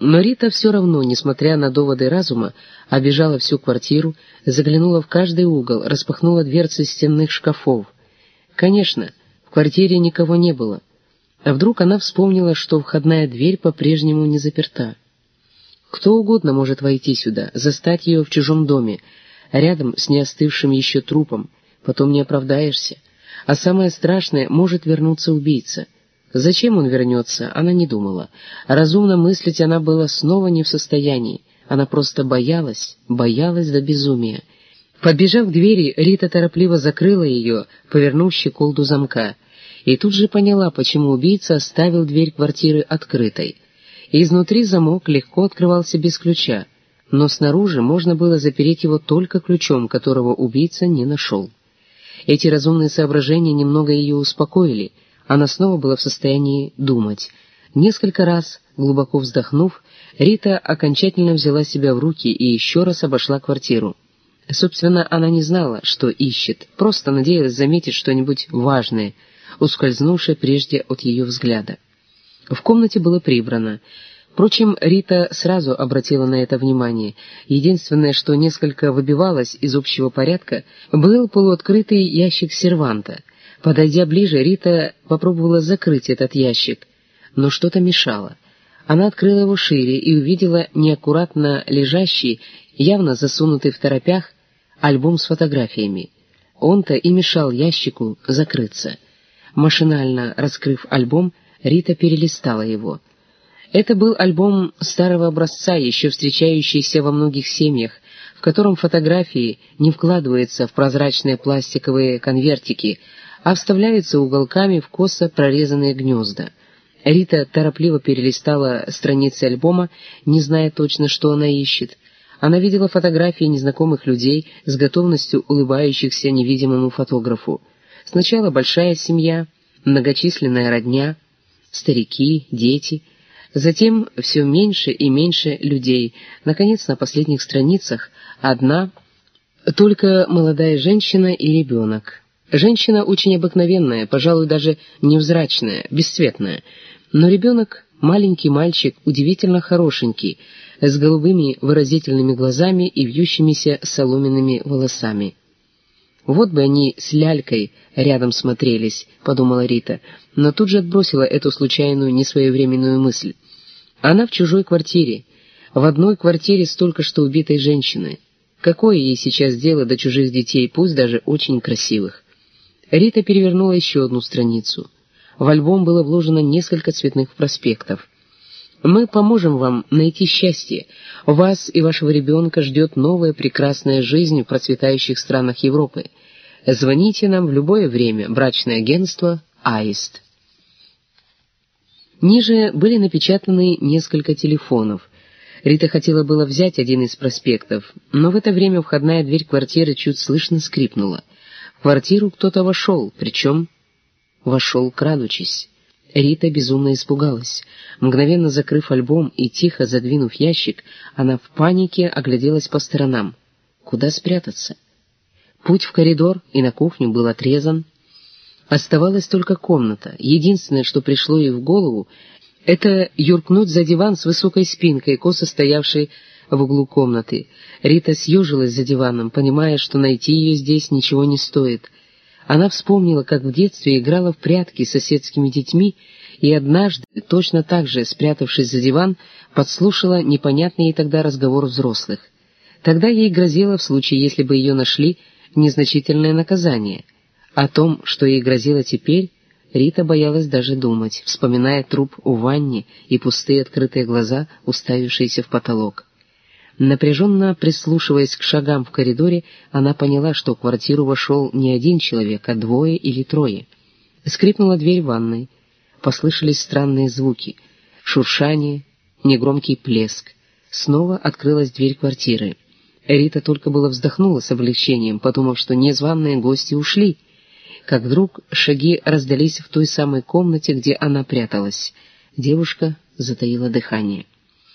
Но Рита все равно, несмотря на доводы разума, обежала всю квартиру, заглянула в каждый угол, распахнула дверцы стенных шкафов. Конечно, в квартире никого не было. А вдруг она вспомнила, что входная дверь по-прежнему не заперта. Кто угодно может войти сюда, застать ее в чужом доме, рядом с неостывшим еще трупом, потом не оправдаешься. А самое страшное, может вернуться убийца. Зачем он вернется, она не думала. Разумно мыслить она была снова не в состоянии. Она просто боялась, боялась до безумия. Подбежав к двери, Рита торопливо закрыла ее, повернув щеколду замка. И тут же поняла, почему убийца оставил дверь квартиры открытой. Изнутри замок легко открывался без ключа, но снаружи можно было запереть его только ключом, которого убийца не нашел. Эти разумные соображения немного ее успокоили — она снова была в состоянии думать. Несколько раз, глубоко вздохнув, Рита окончательно взяла себя в руки и еще раз обошла квартиру. Собственно, она не знала, что ищет, просто надеялась заметить что-нибудь важное, ускользнувшее прежде от ее взгляда. В комнате было прибрано. Впрочем, Рита сразу обратила на это внимание. Единственное, что несколько выбивалось из общего порядка, был полуоткрытый ящик серванта — Подойдя ближе, Рита попробовала закрыть этот ящик, но что-то мешало. Она открыла его шире и увидела неаккуратно лежащий, явно засунутый в торопях, альбом с фотографиями. Он-то и мешал ящику закрыться. Машинально раскрыв альбом, Рита перелистала его. Это был альбом старого образца, еще встречающийся во многих семьях, в котором фотографии не вкладываются в прозрачные пластиковые конвертики, а вставляются уголками в косо прорезанные гнезда. Рита торопливо перелистала страницы альбома, не зная точно, что она ищет. Она видела фотографии незнакомых людей с готовностью улыбающихся невидимому фотографу. Сначала большая семья, многочисленная родня, старики, дети, затем все меньше и меньше людей. Наконец, на последних страницах одна, только молодая женщина и ребенок. Женщина очень обыкновенная, пожалуй, даже невзрачная, бесцветная, но ребенок — маленький мальчик, удивительно хорошенький, с голубыми выразительными глазами и вьющимися соломенными волосами. «Вот бы они с лялькой рядом смотрелись», — подумала Рита, но тут же отбросила эту случайную, несвоевременную мысль. Она в чужой квартире, в одной квартире с только что убитой женщиной. Какое ей сейчас дело до чужих детей, пусть даже очень красивых? Рита перевернула еще одну страницу. В альбом было вложено несколько цветных проспектов. «Мы поможем вам найти счастье. Вас и вашего ребенка ждет новая прекрасная жизнь в процветающих странах Европы. Звоните нам в любое время. Брачное агентство «Аист». Ниже были напечатаны несколько телефонов. Рита хотела было взять один из проспектов, но в это время входная дверь квартиры чуть слышно скрипнула квартиру кто-то вошел, причем вошел крадучись. Рита безумно испугалась. Мгновенно закрыв альбом и тихо задвинув ящик, она в панике огляделась по сторонам. Куда спрятаться? Путь в коридор и на кухню был отрезан. Оставалась только комната. Единственное, что пришло ей в голову, это юркнуть за диван с высокой спинкой, косо стоявшей в углу комнаты. Рита съежилась за диваном, понимая, что найти ее здесь ничего не стоит. Она вспомнила, как в детстве играла в прятки с соседскими детьми, и однажды, точно так же, спрятавшись за диван, подслушала непонятный ей тогда разговор взрослых. Тогда ей грозило, в случае, если бы ее нашли, незначительное наказание. О том, что ей грозило теперь, Рита боялась даже думать, вспоминая труп у ванни и пустые открытые глаза, уставившиеся в потолок. Напряженно прислушиваясь к шагам в коридоре, она поняла, что в квартиру вошел не один человек, а двое или трое. Скрипнула дверь ванной. Послышались странные звуки. Шуршание, негромкий плеск. Снова открылась дверь квартиры. Рита только было вздохнула с облегчением, подумав, что незваные гости ушли. Как вдруг шаги раздались в той самой комнате, где она пряталась. Девушка затаила дыхание.